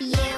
you